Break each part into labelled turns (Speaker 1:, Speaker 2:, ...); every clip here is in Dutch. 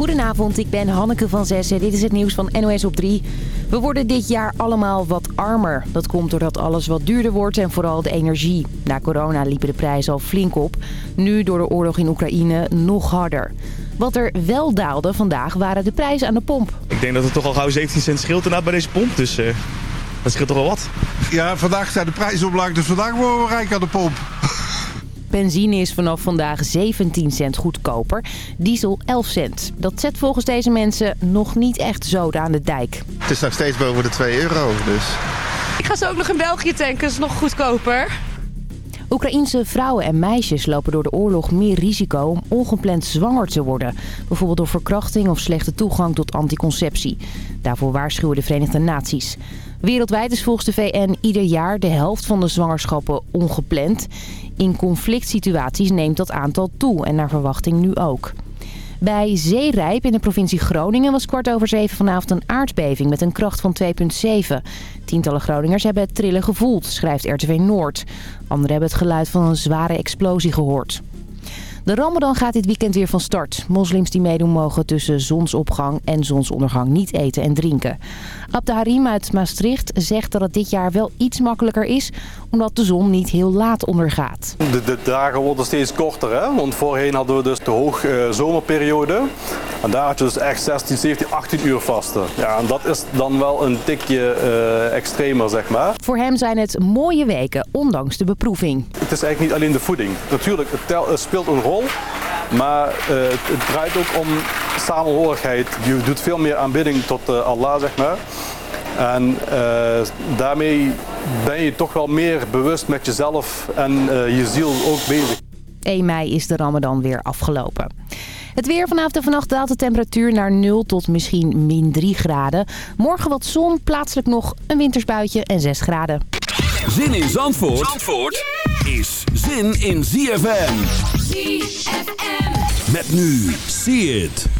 Speaker 1: Goedenavond, ik ben Hanneke van Zessen. Dit is het nieuws van NOS op 3. We worden dit jaar allemaal wat armer. Dat komt doordat alles wat duurder wordt en vooral de energie. Na corona liepen de prijzen al flink op. Nu door de oorlog in Oekraïne nog harder. Wat er wel daalde vandaag waren de prijzen aan de pomp.
Speaker 2: Ik denk dat het toch al gauw 17 cent scheelt bij deze pomp. Dus uh, dat scheelt toch wel wat.
Speaker 3: Ja, vandaag zijn de prijzen omlaag, dus vandaag worden we rijk aan de pomp.
Speaker 1: Benzine is vanaf vandaag 17 cent goedkoper, diesel 11 cent. Dat zet volgens deze mensen nog niet echt zoden aan de dijk.
Speaker 4: Het is nog steeds boven de 2 euro, dus...
Speaker 5: Ik ga ze ook nog in België tanken, dat is nog goedkoper.
Speaker 1: Oekraïense vrouwen en meisjes lopen door de oorlog meer risico om ongepland zwanger te worden. Bijvoorbeeld door verkrachting of slechte toegang tot anticonceptie. Daarvoor waarschuwen de Verenigde Naties. Wereldwijd is volgens de VN ieder jaar de helft van de zwangerschappen ongepland. In conflict situaties neemt dat aantal toe en naar verwachting nu ook. Bij Zeerijp in de provincie Groningen was kwart over zeven vanavond een aardbeving met een kracht van 2,7. Tientallen Groningers hebben het trillen gevoeld, schrijft RTV Noord. Anderen hebben het geluid van een zware explosie gehoord. De Ramadan gaat dit weekend weer van start. Moslims die meedoen mogen tussen zonsopgang en zonsondergang niet eten en drinken. Abde Harim uit Maastricht zegt dat het dit jaar wel iets makkelijker is... omdat de zon niet heel laat ondergaat.
Speaker 6: De, de dagen worden steeds korter, hè? want voorheen hadden we dus de hoog uh, zomerperiode. En daar had je dus echt 16, 17, 18 uur vasten. Ja, en dat is dan wel een tikje uh, extremer, zeg maar.
Speaker 1: Voor hem zijn het mooie weken, ondanks de beproeving.
Speaker 6: Het is eigenlijk niet alleen de voeding. Natuurlijk, het, tel, het speelt een rol. Maar uh, het, draait ook om samenhorigheid. Je doet veel meer aanbidding tot uh, Allah, zeg maar. En uh, daarmee ben je toch wel meer bewust met jezelf en je ziel ook bezig.
Speaker 1: 1 mei is de Ramadan weer afgelopen. Het weer vanavond en vannacht daalt de temperatuur naar 0 tot misschien min 3 graden. Morgen wat zon, plaatselijk nog een wintersbuitje en 6 graden.
Speaker 7: Zin in Zandvoort, Zandvoort is zin in ZFM.
Speaker 8: ZFM.
Speaker 7: Met nu, see it.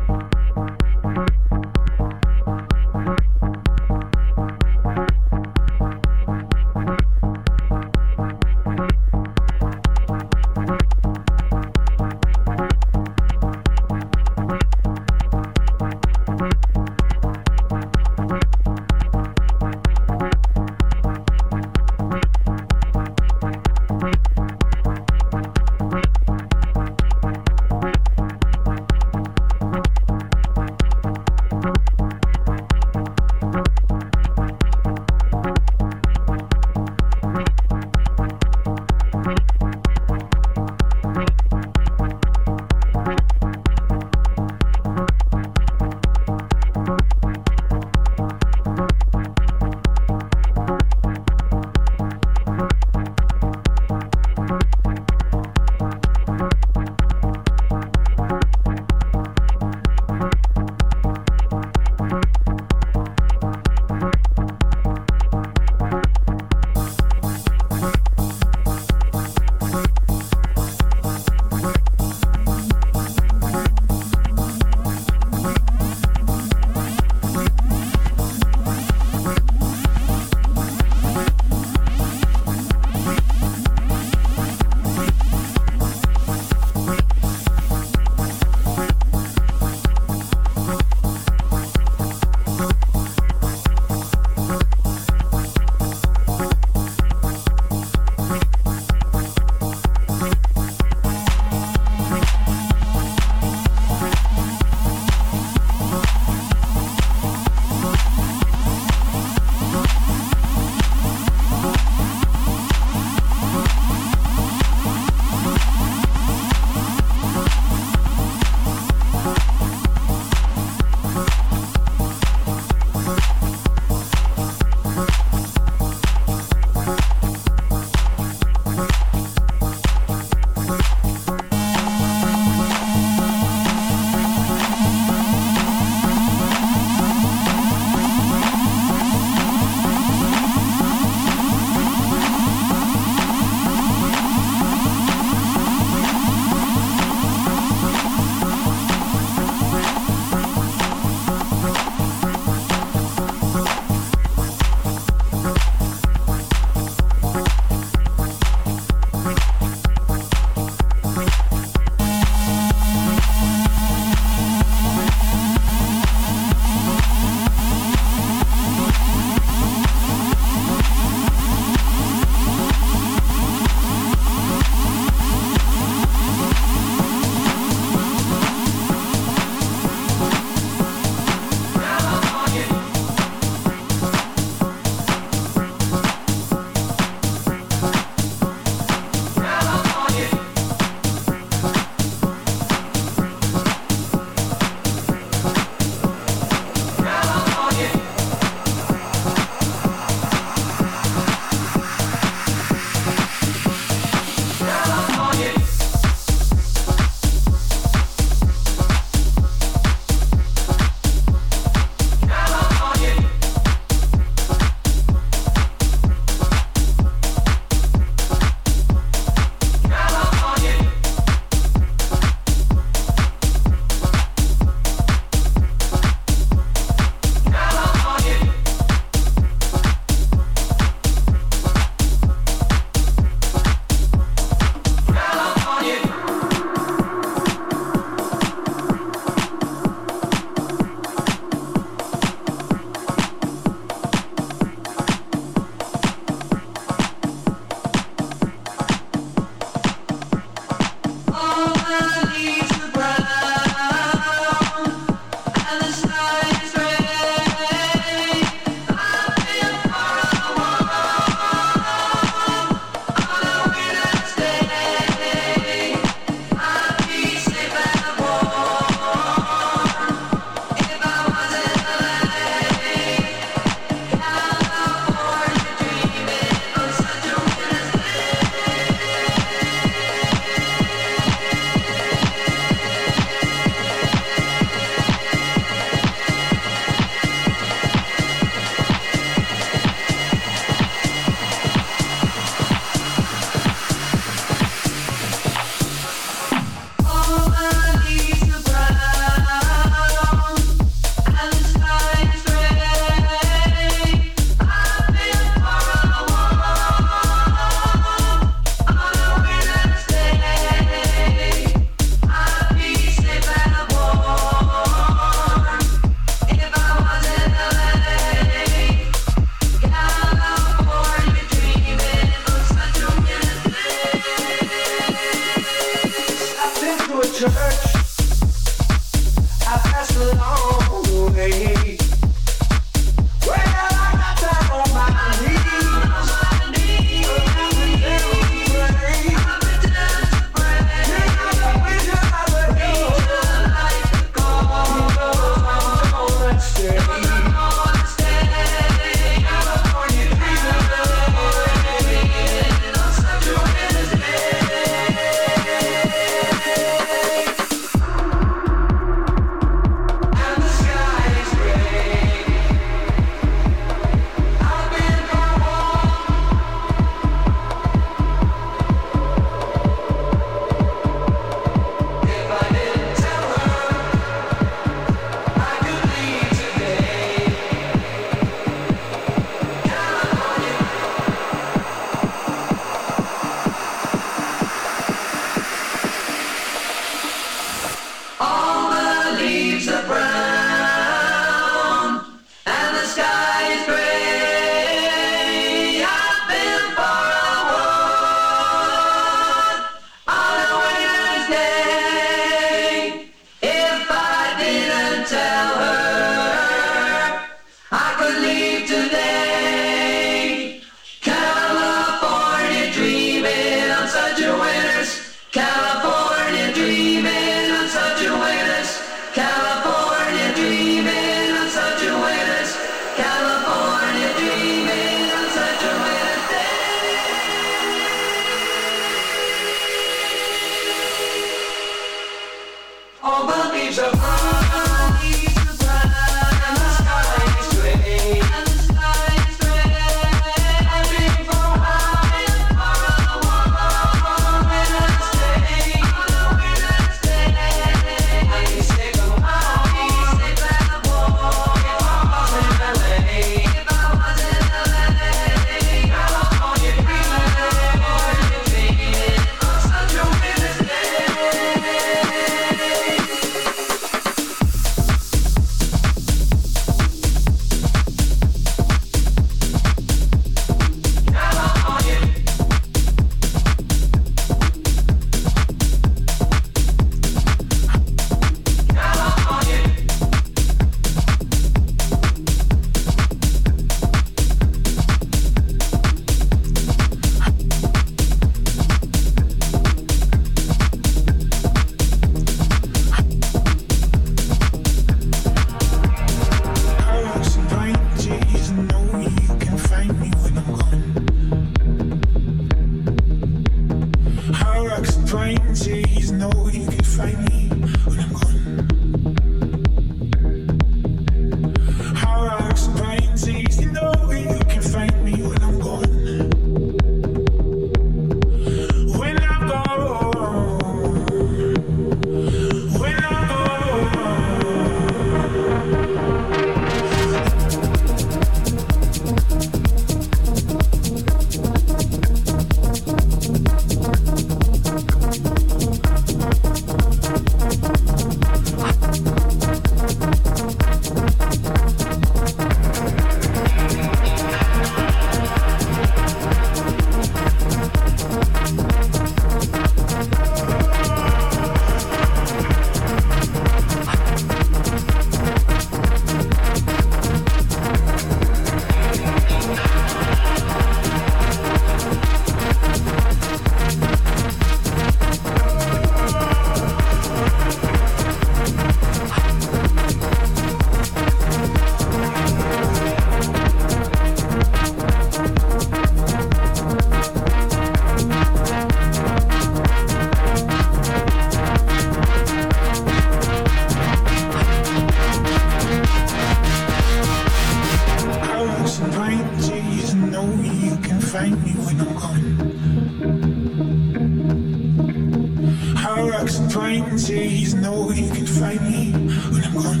Speaker 9: How rocks and pine trees know you can find me when I'm gone.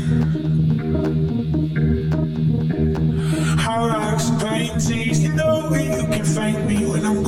Speaker 9: How rocks and pine trees know you can find me when I'm gone.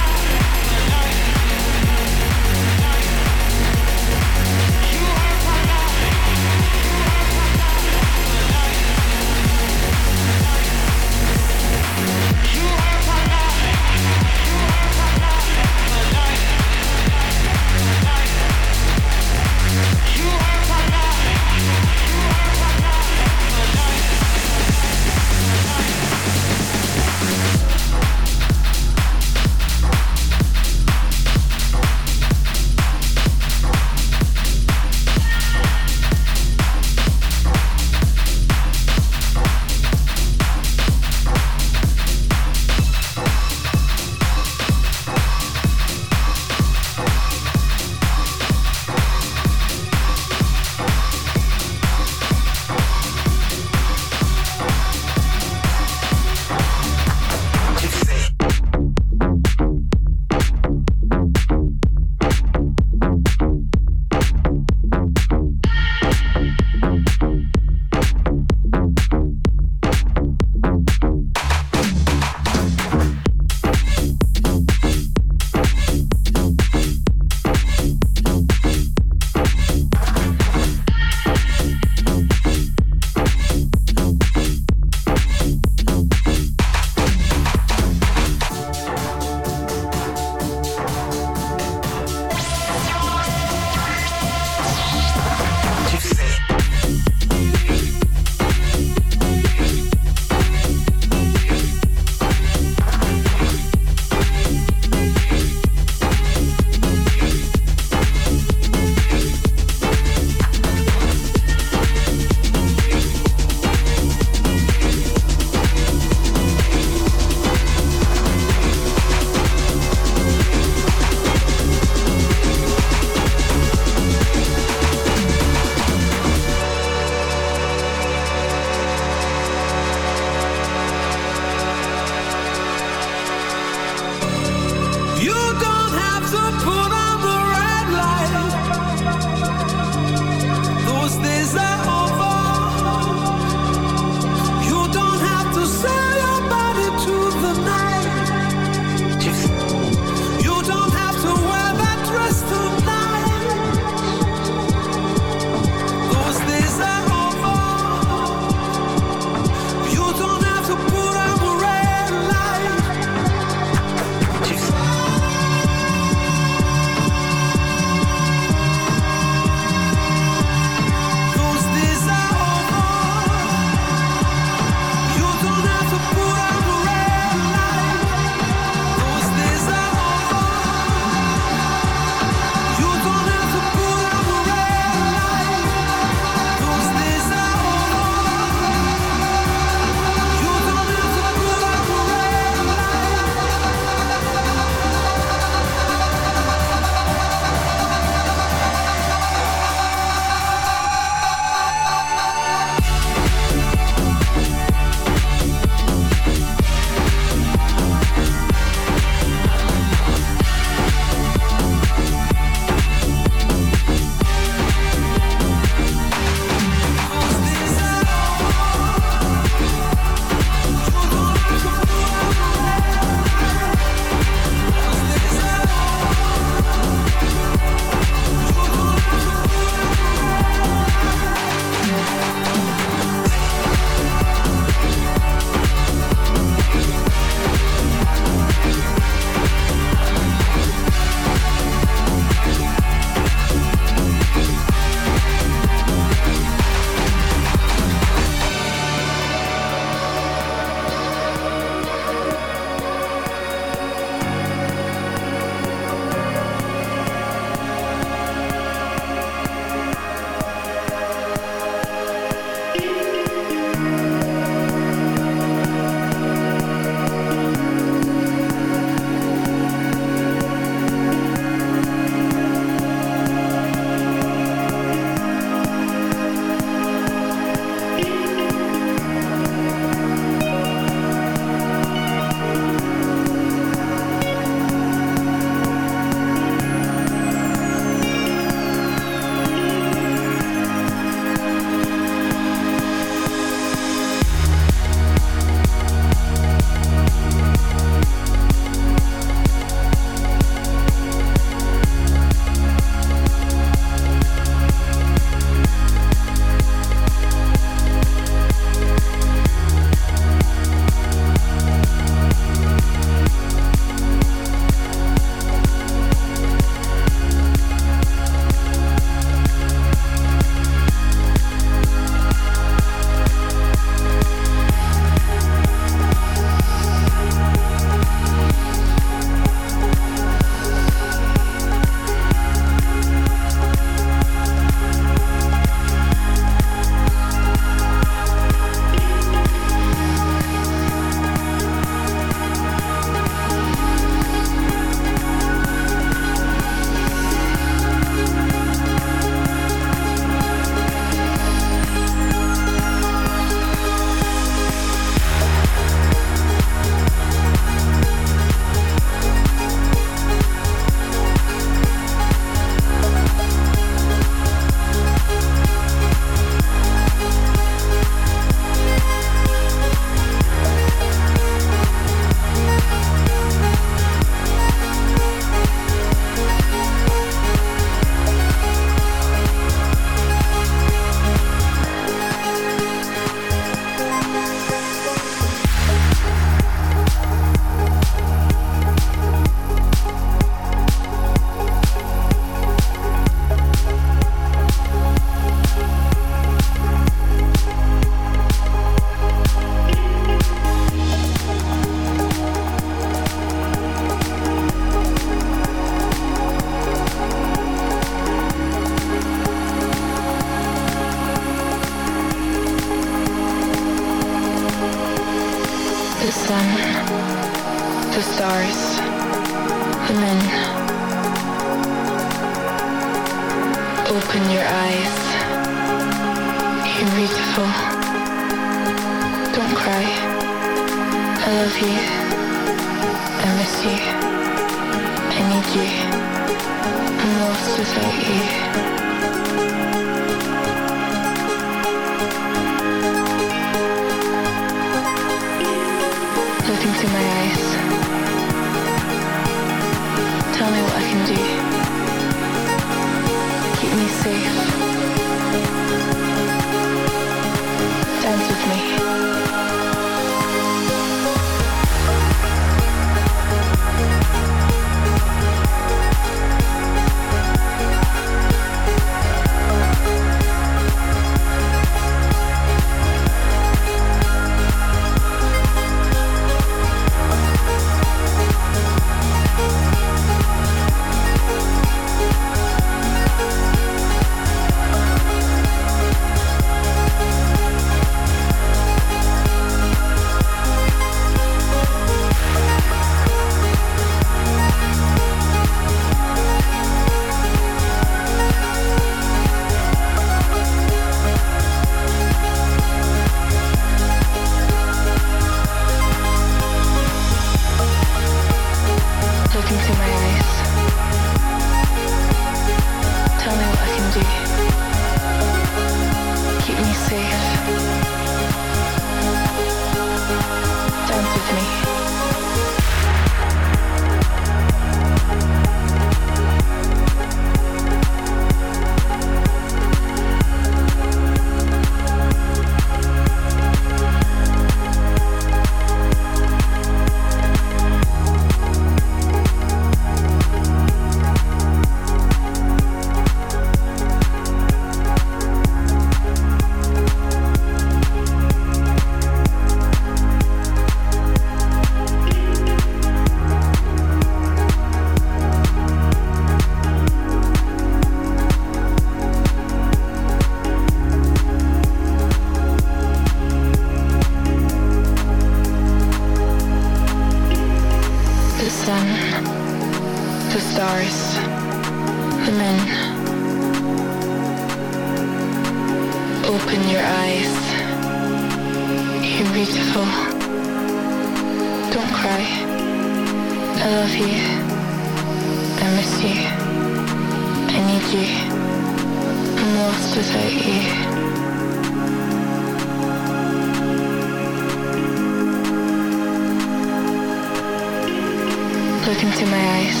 Speaker 10: Look into my eyes.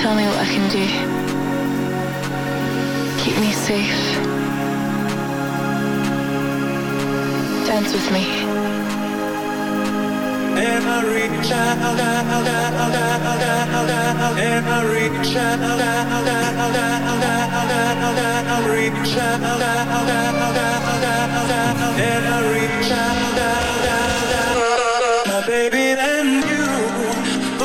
Speaker 10: Tell me what I can do. Keep me safe. Dance with me.
Speaker 8: Every child, out. child, every child, out. child, baby.